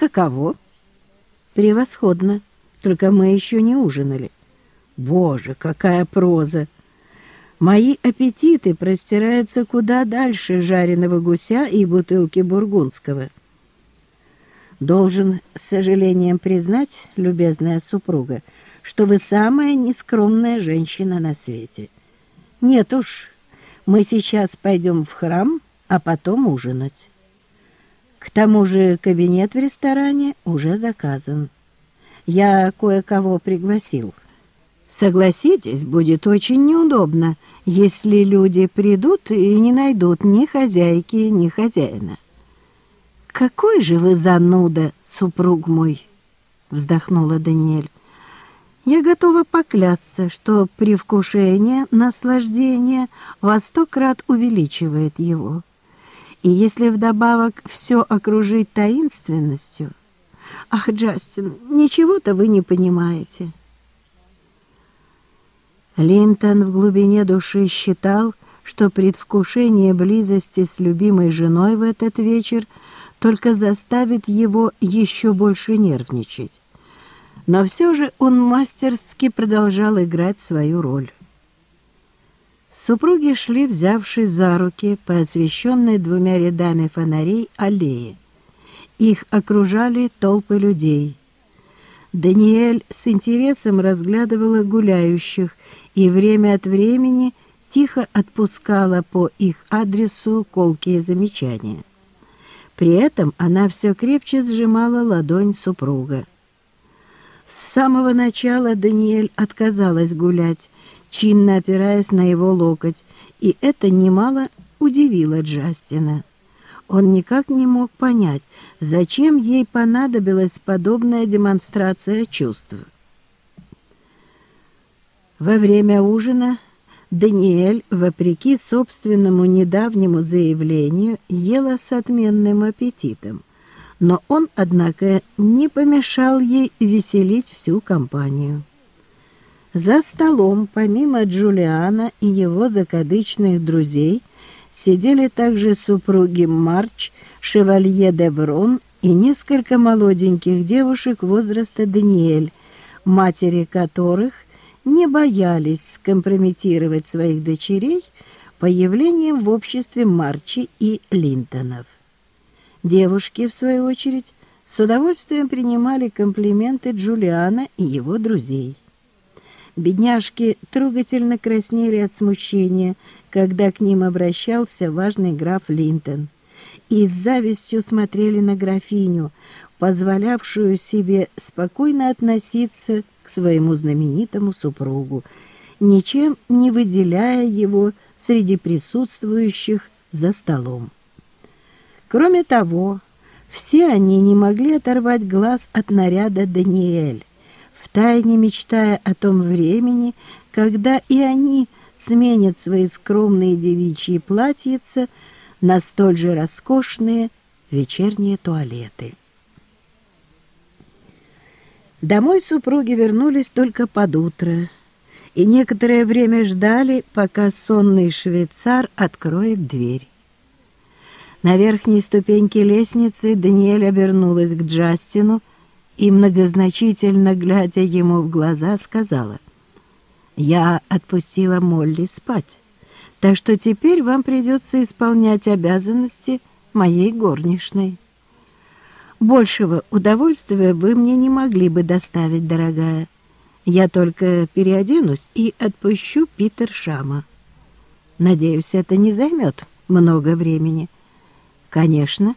Каково? Превосходно. Только мы еще не ужинали. Боже, какая проза! Мои аппетиты простираются куда дальше жареного гуся и бутылки бургундского. Должен с сожалением признать, любезная супруга, что вы самая нескромная женщина на свете. Нет уж, мы сейчас пойдем в храм, а потом ужинать. Тому же кабинет в ресторане уже заказан. Я кое-кого пригласил. Согласитесь, будет очень неудобно, если люди придут и не найдут ни хозяйки, ни хозяина. «Какой же вы зануда, супруг мой!» — вздохнула Даниэль. «Я готова поклясться, что привкушение, наслаждение во сто крат увеличивает его. И если вдобавок все окружить таинственностью... Ах, Джастин, ничего-то вы не понимаете!» Линтон в глубине души считал, что предвкушение близости с любимой женой в этот вечер только заставит его еще больше нервничать. Но все же он мастерски продолжал играть свою роль. Супруги шли, взявшись за руки по освещенной двумя рядами фонарей аллее. Их окружали толпы людей. Даниэль с интересом разглядывала гуляющих, и время от времени тихо отпускала по их адресу колкие замечания. При этом она все крепче сжимала ладонь супруга. С самого начала Даниэль отказалась гулять, чинно опираясь на его локоть, и это немало удивило Джастина. Он никак не мог понять, зачем ей понадобилась подобная демонстрация чувств. Во время ужина Даниэль, вопреки собственному недавнему заявлению, ела с отменным аппетитом. Но он, однако, не помешал ей веселить всю компанию. За столом, помимо Джулиана и его закадычных друзей, сидели также супруги Марч, шевалье Деврон и несколько молоденьких девушек возраста Даниэль, матери которых – не боялись скомпрометировать своих дочерей появлением в обществе Марчи и Линтонов. Девушки, в свою очередь, с удовольствием принимали комплименты Джулиана и его друзей. Бедняжки трогательно краснели от смущения, когда к ним обращался важный граф Линтон, и с завистью смотрели на графиню, позволявшую себе спокойно относиться своему знаменитому супругу, ничем не выделяя его среди присутствующих за столом. Кроме того, все они не могли оторвать глаз от наряда Даниэль, втайне мечтая о том времени, когда и они сменят свои скромные девичьи платьица на столь же роскошные вечерние туалеты. Домой супруги вернулись только под утро и некоторое время ждали, пока сонный швейцар откроет дверь. На верхней ступеньке лестницы Даниэль обернулась к Джастину и, многозначительно глядя ему в глаза, сказала, «Я отпустила Молли спать, так что теперь вам придется исполнять обязанности моей горничной». Большего удовольствия вы мне не могли бы доставить, дорогая. Я только переоденусь и отпущу Питер Шама. Надеюсь, это не займет много времени. Конечно.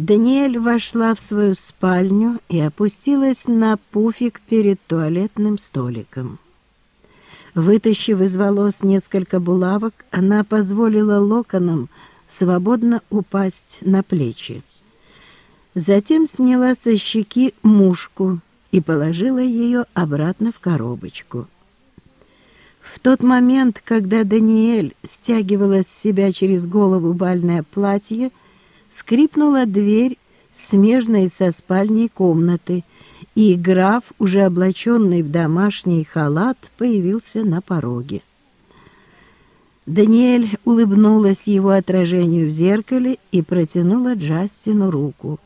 Даниэль вошла в свою спальню и опустилась на пуфик перед туалетным столиком. Вытащив из волос несколько булавок, она позволила локонам свободно упасть на плечи. Затем сняла со щеки мушку и положила ее обратно в коробочку. В тот момент, когда Даниэль стягивала с себя через голову бальное платье, скрипнула дверь, смежной со спальней комнаты, и граф, уже облаченный в домашний халат, появился на пороге. Даниэль улыбнулась его отражению в зеркале и протянула Джастину руку.